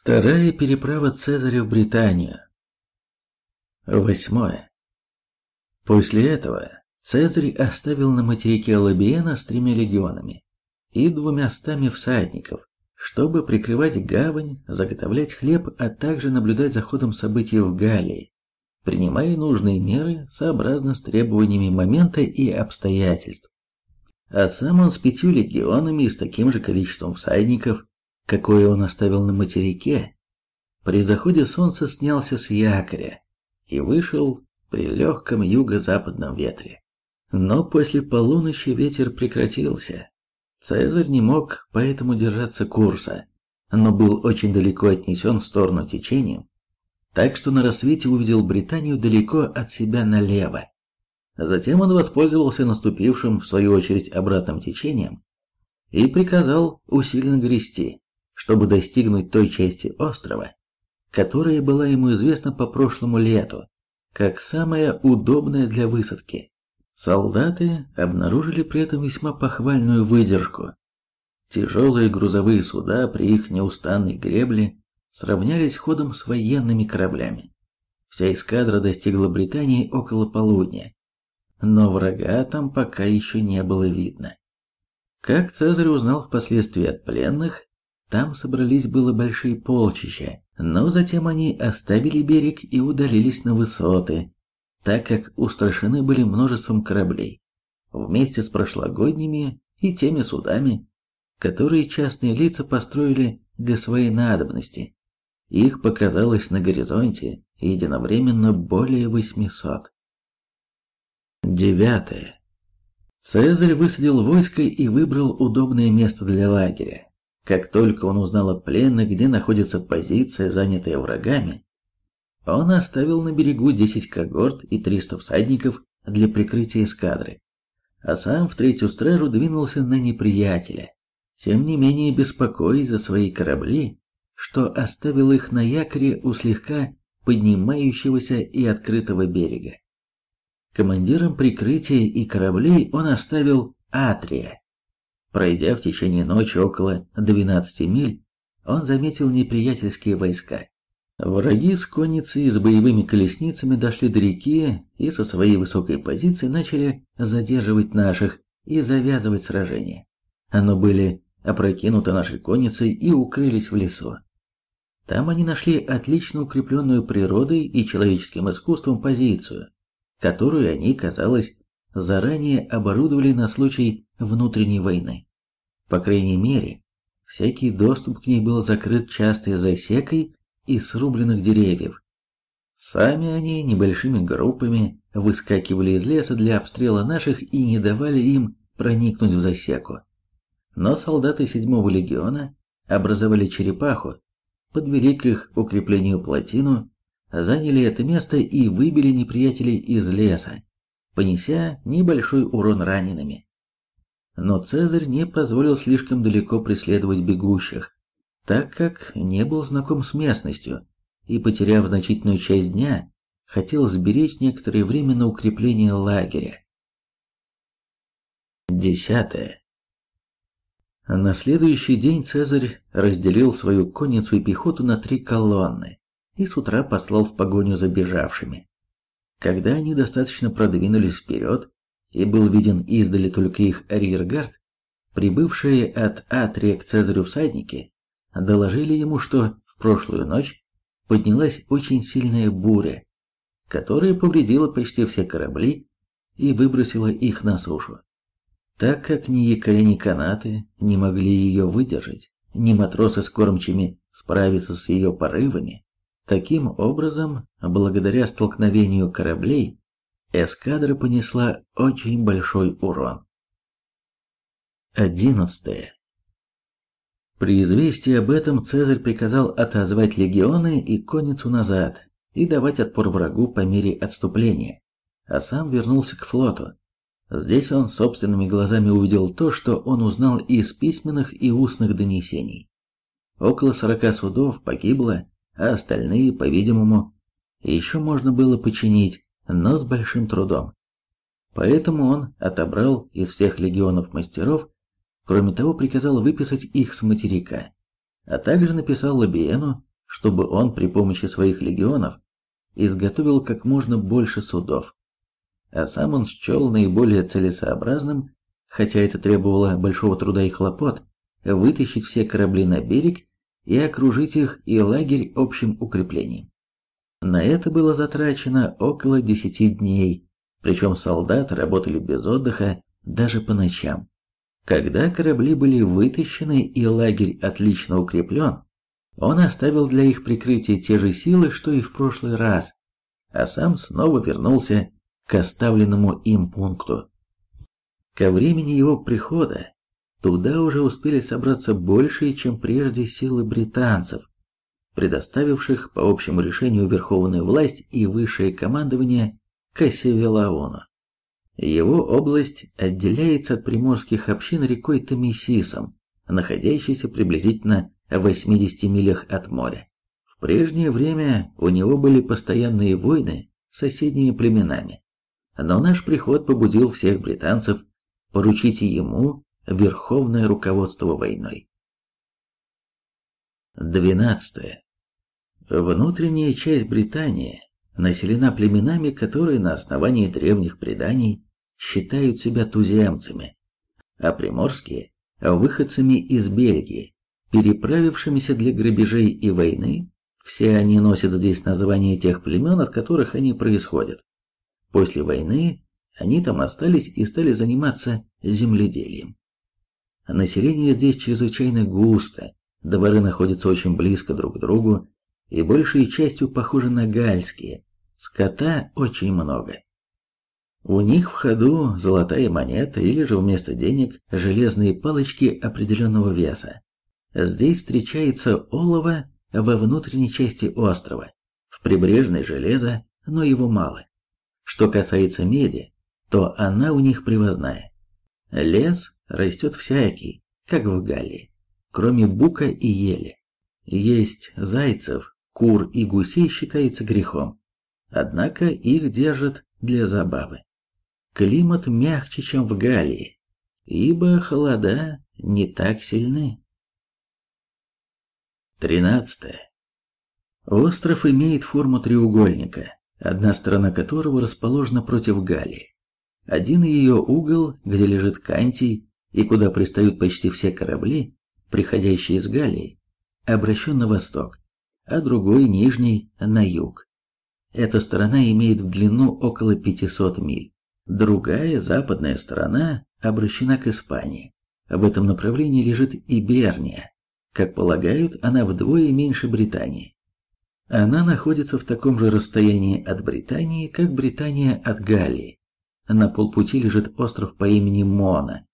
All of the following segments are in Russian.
Вторая переправа Цезаря в Британию. Восьмое. После этого Цезарь оставил на материке Лабиена с тремя легионами и двумя стами всадников, чтобы прикрывать гавань, заготовлять хлеб, а также наблюдать за ходом событий в Галлии, принимая нужные меры сообразно с требованиями момента и обстоятельств. А сам он с пятью легионами и с таким же количеством всадников, какое он оставил на материке, при заходе солнца снялся с якоря и вышел при легком юго-западном ветре. Но после полуночи ветер прекратился, Цезарь не мог поэтому держаться курса, но был очень далеко отнесен в сторону течением, так что на рассвете увидел Британию далеко от себя налево. Затем он воспользовался наступившим, в свою очередь, обратным течением и приказал усиленно грести, чтобы достигнуть той части острова, которая была ему известна по прошлому лету, как самая удобная для высадки. Солдаты обнаружили при этом весьма похвальную выдержку. Тяжелые грузовые суда при их неустанной гребле сравнялись ходом с военными кораблями. Вся эскадра достигла Британии около полудня, но врага там пока еще не было видно. Как Цезарь узнал впоследствии от пленных, там собрались было большие полчища, но затем они оставили берег и удалились на высоты, так как устрашены были множеством кораблей, вместе с прошлогодними и теми судами, которые частные лица построили для своей надобности. Их показалось на горизонте единовременно более 800. Девятое. Цезарь высадил войско и выбрал удобное место для лагеря. Как только он узнал от пленных, где находится позиция, занятая врагами, он оставил на берегу 10 когорт и 300 всадников для прикрытия эскадры, а сам в третью стражу двинулся на неприятеля, тем не менее беспокоясь за свои корабли, что оставил их на якоре у слегка поднимающегося и открытого берега. Командиром прикрытия и кораблей он оставил Атрия. Пройдя в течение ночи около 12 миль, он заметил неприятельские войска. Враги с конницей и с боевыми колесницами дошли до реки и со своей высокой позиции начали задерживать наших и завязывать сражение. Оно были опрокинуты нашей конницей и укрылись в лесу. Там они нашли отлично укрепленную природой и человеческим искусством позицию, которую они, казалось, заранее оборудовали на случай внутренней войны. По крайней мере, всякий доступ к ней был закрыт частой засекой из срубленных деревьев. Сами они небольшими группами выскакивали из леса для обстрела наших и не давали им проникнуть в засеку. Но солдаты седьмого легиона образовали черепаху, подвели к их укреплению плотину, заняли это место и выбили неприятелей из леса, понеся небольшой урон ранеными. Но Цезарь не позволил слишком далеко преследовать бегущих, так как не был знаком с местностью и, потеряв значительную часть дня, хотел сберечь некоторое время на укрепление лагеря. Десятое. На следующий день Цезарь разделил свою конницу и пехоту на три колонны и с утра послал в погоню за бежавшими. Когда они достаточно продвинулись вперед, и был виден издали только их арьергард, прибывшие от Атрия к Цезарю всадники доложили ему, что в прошлую ночь поднялась очень сильная буря, которая повредила почти все корабли и выбросила их на сушу. Так как ни якоря, ни канаты не могли ее выдержать, ни матросы с кормчими справиться с ее порывами, таким образом, благодаря столкновению кораблей, эскадра понесла очень большой урон. Одиннадцатое. При известии об этом Цезарь приказал отозвать легионы и конницу назад и давать отпор врагу по мере отступления, а сам вернулся к флоту. Здесь он собственными глазами увидел то, что он узнал из письменных и устных донесений. Около сорока судов погибло, а остальные, по-видимому, еще можно было починить, но с большим трудом. Поэтому он отобрал из всех легионов мастеров Кроме того, приказал выписать их с материка, а также написал Лабиену чтобы он при помощи своих легионов изготовил как можно больше судов. А сам он счел наиболее целесообразным, хотя это требовало большого труда и хлопот, вытащить все корабли на берег и окружить их и лагерь общим укреплением. На это было затрачено около десяти дней, причем солдаты работали без отдыха даже по ночам. Когда корабли были вытащены и лагерь отлично укреплен, он оставил для их прикрытия те же силы, что и в прошлый раз, а сам снова вернулся к оставленному им пункту. Ко времени его прихода туда уже успели собраться большие, чем прежде, силы британцев, предоставивших по общему решению верховную власть и высшее командование Кассивелаону. Его область отделяется от приморских общин рекой Тамисисом, находящейся приблизительно в 80 милях от моря. В прежнее время у него были постоянные войны с соседними племенами, но наш приход побудил всех британцев поручить ему верховное руководство войной. 12. Внутренняя часть Британии населена племенами, которые на основании древних преданий считают себя туземцами, а приморские – выходцами из Бельгии, переправившимися для грабежей и войны, все они носят здесь название тех племен, от которых они происходят. После войны они там остались и стали заниматься земледелием. Население здесь чрезвычайно густо, дворы находятся очень близко друг к другу и большей частью похожи на гальские, скота очень много. У них в ходу золотая монета или же вместо денег железные палочки определенного веса. Здесь встречается олово во внутренней части острова, в прибрежной железо, но его мало. Что касается меди, то она у них привозная. Лес растет всякий, как в Галлии, кроме бука и ели. Есть зайцев, кур и гусей считается грехом, однако их держат для забавы. Климат мягче, чем в Галлии, ибо холода не так сильны. 13. Остров имеет форму треугольника, одна сторона которого расположена против Галлии. Один ее угол, где лежит Кантий и куда пристают почти все корабли, приходящие из Галлии, обращен на восток, а другой, нижний, на юг. Эта сторона имеет в длину около 500 миль. Другая, западная сторона, обращена к Испании. В этом направлении лежит Иберния, как полагают, она вдвое меньше Британии. Она находится в таком же расстоянии от Британии, как Британия от Галлии. На полпути лежит остров по имени Мона.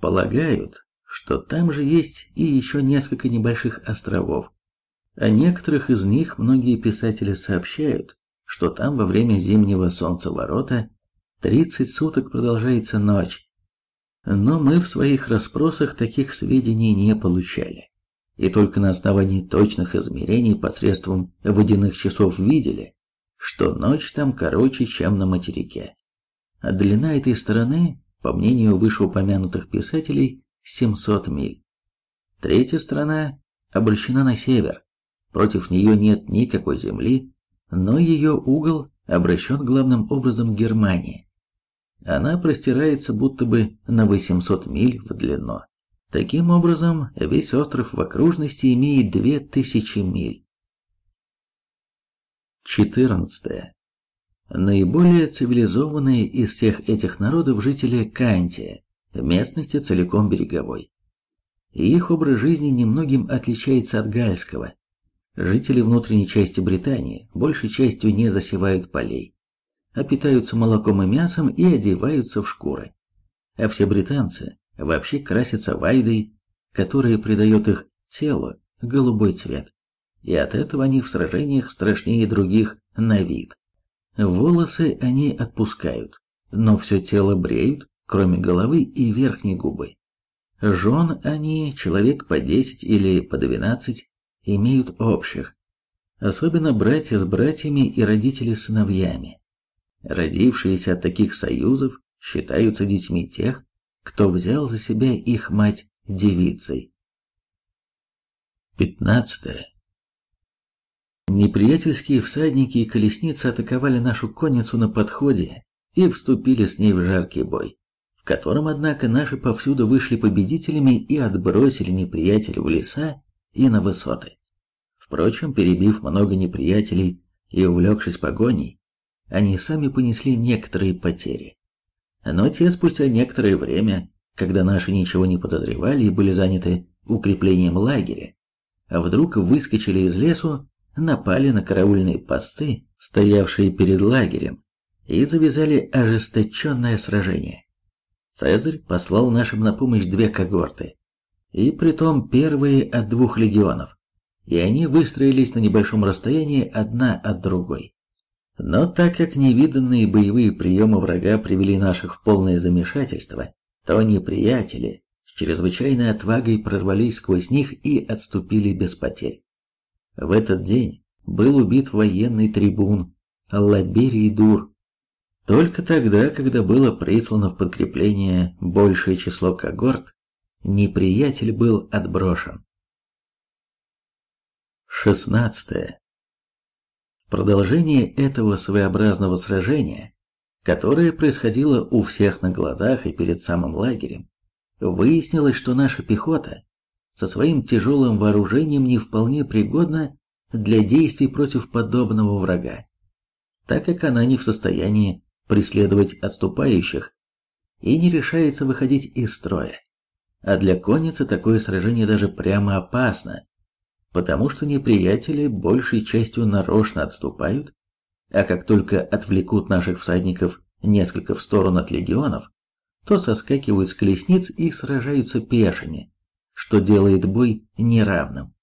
Полагают, что там же есть и еще несколько небольших островов. О некоторых из них многие писатели сообщают, что там во время зимнего солнцеворота 30 суток продолжается ночь. Но мы в своих расспросах таких сведений не получали и только на основании точных измерений посредством водяных часов видели, что ночь там короче, чем на материке. А длина этой стороны, по мнению вышеупомянутых писателей, 700 миль. Третья сторона обращена на север, против нее нет никакой земли, но ее угол обращен главным образом к Германии. Она простирается будто бы на 800 миль в длину. Таким образом, весь остров в окружности имеет 2000 миль. 14. Наиболее цивилизованные из всех этих народов жители Кантия, местности целиком береговой. Их образ жизни немногим отличается от гальского. Жители внутренней части Британии большей частью не засевают полей, а питаются молоком и мясом и одеваются в шкуры. А все британцы вообще красятся вайдой, которая придает их телу голубой цвет. И от этого они в сражениях страшнее других на вид. Волосы они отпускают, но все тело бреют, кроме головы и верхней губы. Жен они, человек по десять или по двенадцать, имеют общих. Особенно братья с братьями и родители с сыновьями. Родившиеся от таких союзов считаются детьми тех, кто взял за себя их мать девицей. 15. Неприятельские всадники и колесницы атаковали нашу конницу на подходе и вступили с ней в жаркий бой, в котором, однако, наши повсюду вышли победителями и отбросили неприятеля в леса и на высоты. Впрочем, перебив много неприятелей и увлекшись погоней, они сами понесли некоторые потери. Но те спустя некоторое время, когда наши ничего не подозревали и были заняты укреплением лагеря, вдруг выскочили из лесу, напали на караульные посты, стоявшие перед лагерем, и завязали ожесточенное сражение. Цезарь послал нашим на помощь две когорты, и притом первые от двух легионов, и они выстроились на небольшом расстоянии одна от другой. Но так как невиданные боевые приемы врага привели наших в полное замешательство, то неприятели с чрезвычайной отвагой прорвались сквозь них и отступили без потерь. В этот день был убит военный трибун Лаберий Дур. Только тогда, когда было прислано в подкрепление большее число когорт, неприятель был отброшен. 16. В продолжение этого своеобразного сражения, которое происходило у всех на глазах и перед самым лагерем, выяснилось, что наша пехота со своим тяжелым вооружением не вполне пригодна для действий против подобного врага, так как она не в состоянии преследовать отступающих и не решается выходить из строя. А для конницы такое сражение даже прямо опасно, потому что неприятели большей частью нарочно отступают, а как только отвлекут наших всадников несколько в сторону от легионов, то соскакивают с колесниц и сражаются пешими, что делает бой неравным.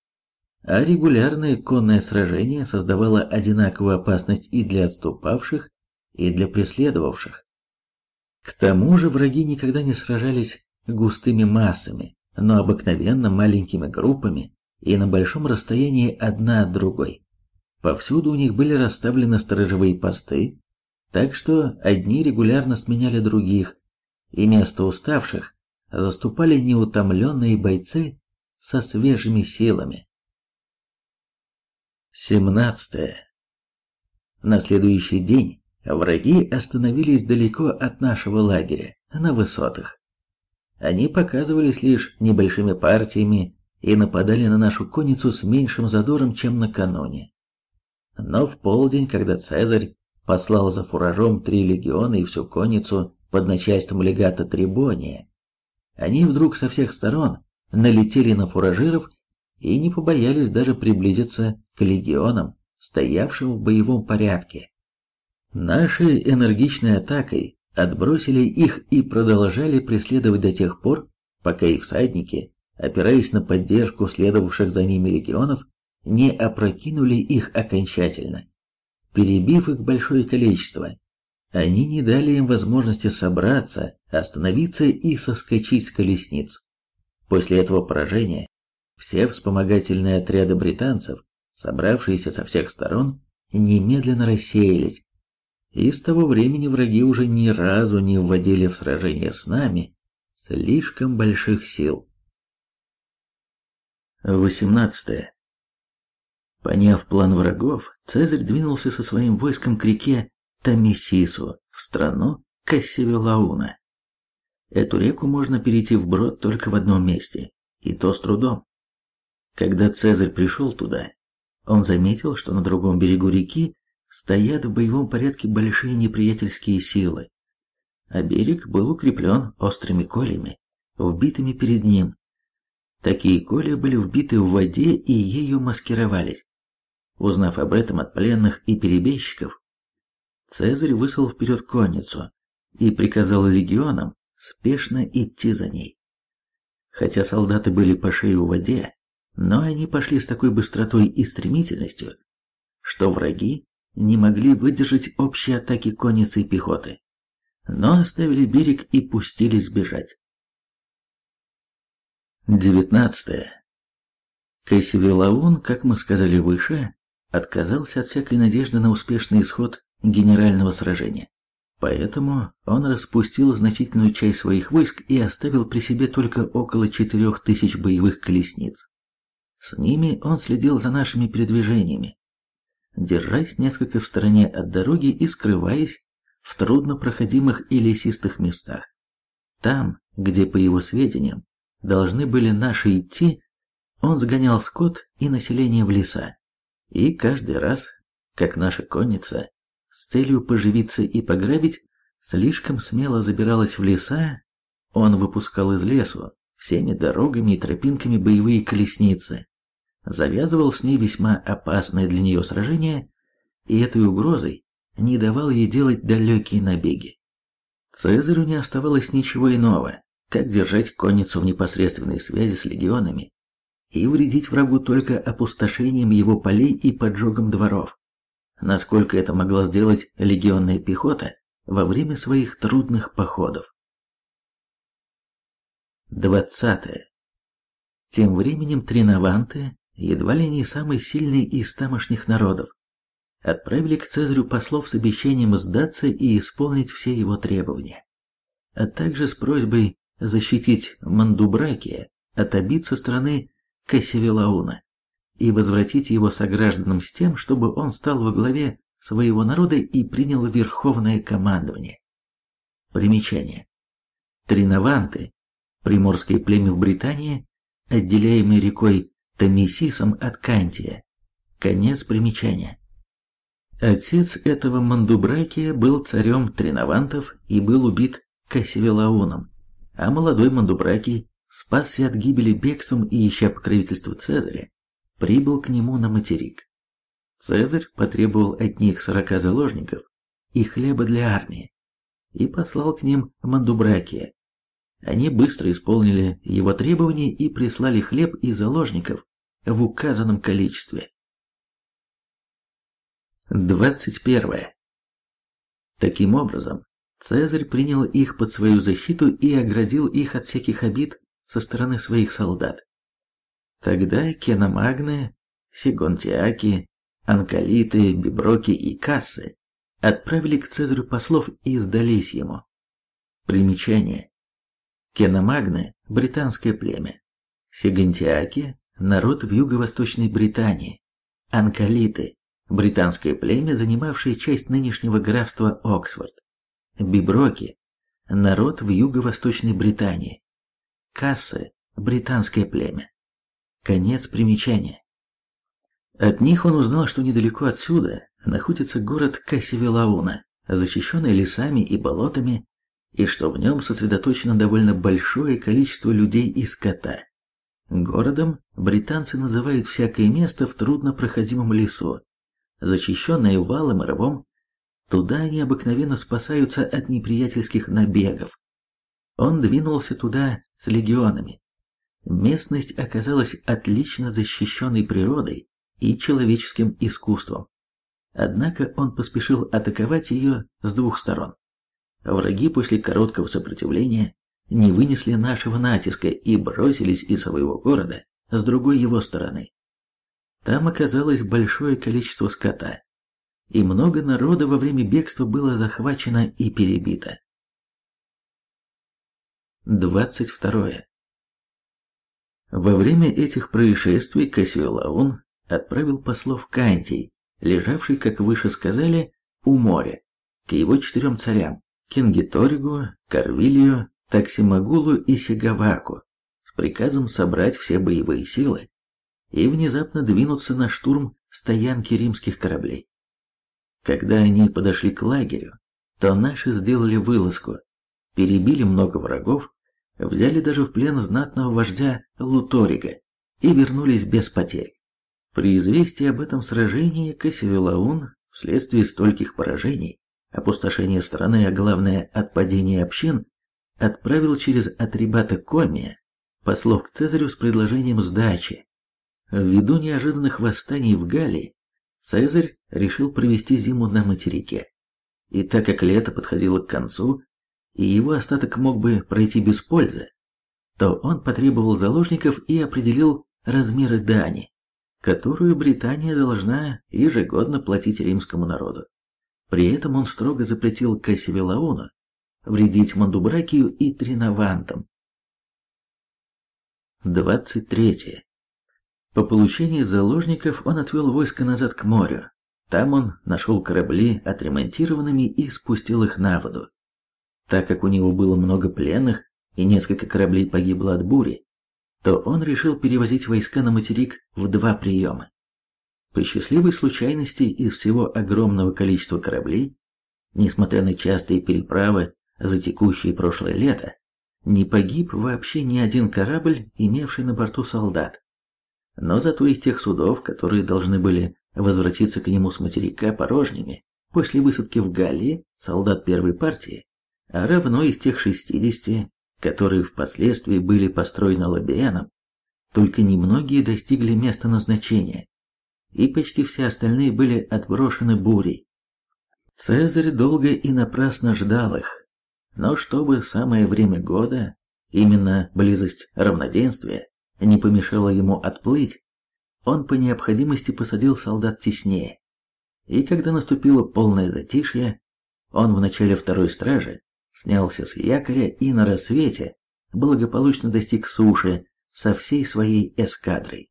А регулярное конное сражение создавало одинаковую опасность и для отступавших, и для преследовавших. К тому же враги никогда не сражались густыми массами, но обыкновенно маленькими группами, и на большом расстоянии одна от другой. Повсюду у них были расставлены сторожевые посты, так что одни регулярно сменяли других, и место уставших заступали неутомленные бойцы со свежими силами. 17. На следующий день враги остановились далеко от нашего лагеря, на высотах. Они показывались лишь небольшими партиями и нападали на нашу конницу с меньшим задором, чем накануне. Но в полдень, когда Цезарь послал за фуражом три легиона и всю конницу под начальством легата Трибония, они вдруг со всех сторон налетели на фуражиров и не побоялись даже приблизиться к легионам, стоявшим в боевом порядке. Нашей энергичной атакой отбросили их и продолжали преследовать до тех пор, пока их всадники опираясь на поддержку следовавших за ними легионов, не опрокинули их окончательно. Перебив их большое количество, они не дали им возможности собраться, остановиться и соскочить с колесниц. После этого поражения все вспомогательные отряды британцев, собравшиеся со всех сторон, немедленно рассеялись, и с того времени враги уже ни разу не вводили в сражение с нами слишком больших сил. 18. Поняв план врагов, Цезарь двинулся со своим войском к реке Тамисису в страну Кассивилауна. Эту реку можно перейти вброд только в одном месте, и то с трудом. Когда Цезарь пришел туда, он заметил, что на другом берегу реки стоят в боевом порядке большие неприятельские силы, а берег был укреплен острыми колями, вбитыми перед ним, Такие колья были вбиты в воде и ею маскировались. Узнав об этом от пленных и перебежчиков, Цезарь выслал вперед конницу и приказал легионам спешно идти за ней. Хотя солдаты были по шею в воде, но они пошли с такой быстротой и стремительностью, что враги не могли выдержать общей атаки конницы и пехоты, но оставили берег и пустились бежать. 19. Кассивилаун, как мы сказали выше, отказался от всякой надежды на успешный исход генерального сражения. Поэтому он распустил значительную часть своих войск и оставил при себе только около четырех тысяч боевых колесниц. С ними он следил за нашими передвижениями. Держась несколько в стороне от дороги и скрываясь в труднопроходимых и лесистых местах. Там, где, по его сведениям, должны были наши идти, он загонял скот и население в леса. И каждый раз, как наша конница, с целью поживиться и пограбить, слишком смело забиралась в леса, он выпускал из лесу всеми дорогами и тропинками боевые колесницы, завязывал с ней весьма опасное для нее сражение, и этой угрозой не давал ей делать далекие набеги. Цезарю не оставалось ничего иного, как держать конницу в непосредственной связи с легионами и вредить врагу только опустошением его полей и поджогом дворов, насколько это могла сделать легионная пехота во время своих трудных походов. 20. Тем временем тринованты, едва ли не самый сильный из тамошних народов, отправили к Цезарю послов с обещанием сдаться и исполнить все его требования, а также с просьбой защитить Мандубракия от обид со стороны Кассивилауна и возвратить его согражданам с тем, чтобы он стал во главе своего народа и принял верховное командование. Примечание. Тринованты приморское племя в Британии, отделяемое рекой Тамисисом от Кантия. Конец примечания. Отец этого Мандубракия был царем Тринавантов и был убит Кассивелауном, а молодой Мандубракий спасся от гибели бегством и, ища покровительства Цезаря, прибыл к нему на материк. Цезарь потребовал от них сорока заложников и хлеба для армии и послал к ним Мандубракия, они быстро исполнили его требования и прислали хлеб и заложников в указанном количестве. 21. Таким образом, Цезарь принял их под свою защиту и оградил их от всяких обид со стороны своих солдат. Тогда Кеномагны, Сигонтиаки, Анкалиты, Биброки и Кассы отправили к Цезарю послов и сдались ему. Примечание. Кеномагны – британское племя. Сигантиаки – народ в юго-восточной Британии. Анкалиты – британское племя, занимавшее часть нынешнего графства Оксфорд. Биброки – народ в юго-восточной Британии. Кассы – британское племя. Конец примечания. От них он узнал, что недалеко отсюда находится город Кассивелауна, защищенный лесами и болотами, и что в нем сосредоточено довольно большое количество людей и скота. Городом британцы называют всякое место в труднопроходимом лесу, защищенное валом и рвом. Туда они обыкновенно спасаются от неприятельских набегов. Он двинулся туда с легионами. Местность оказалась отлично защищенной природой и человеческим искусством. Однако он поспешил атаковать ее с двух сторон. Враги после короткого сопротивления не вынесли нашего натиска и бросились из своего города с другой его стороны. Там оказалось большое количество скота, и много народа во время бегства было захвачено и перебито. 22. Во время этих происшествий Кассиолаун отправил послов к Антий, лежавший, как выше сказали, у моря, к его четырем царям, Кингиторигу, Карвилью, Таксимагулу и Сигаваку с приказом собрать все боевые силы и внезапно двинуться на штурм стоянки римских кораблей. Когда они подошли к лагерю, то наши сделали вылазку, перебили много врагов, взяли даже в плен знатного вождя Луторига и вернулись без потерь. При известии об этом сражении Кассивелаун, вследствие стольких поражений, опустошение страны, а главное отпадение общин, отправил через Атрибата Комия послов к Цезарю с предложением сдачи. Ввиду неожиданных восстаний в Галлии, Цезарь решил провести зиму на материке. И так как лето подходило к концу, и его остаток мог бы пройти без пользы, то он потребовал заложников и определил размеры дани, которую Британия должна ежегодно платить римскому народу. При этом он строго запретил Кассивелауну вредить Мандубракию и Тринавантам. 23. По получении заложников он отвел войско назад к морю, Там он нашел корабли отремонтированными и спустил их на воду. Так как у него было много пленных и несколько кораблей погибло от бури, то он решил перевозить войска на материк в два приема. По счастливой случайности из всего огромного количества кораблей, несмотря на частые переправы за текущее прошлое лето, не погиб вообще ни один корабль, имевший на борту солдат. Но зато из тех судов, которые должны были возвратиться к нему с материка порожними, после высадки в Галлии, солдат первой партии, а равно из тех 60, которые впоследствии были построены Лабианом, только немногие достигли места назначения, и почти все остальные были отброшены бурей. Цезарь долго и напрасно ждал их, но чтобы самое время года, именно близость равноденствия, не помешало ему отплыть, он по необходимости посадил солдат теснее. И когда наступило полное затишье, он в начале второй стражи снялся с якоря и на рассвете благополучно достиг суши со всей своей эскадрой.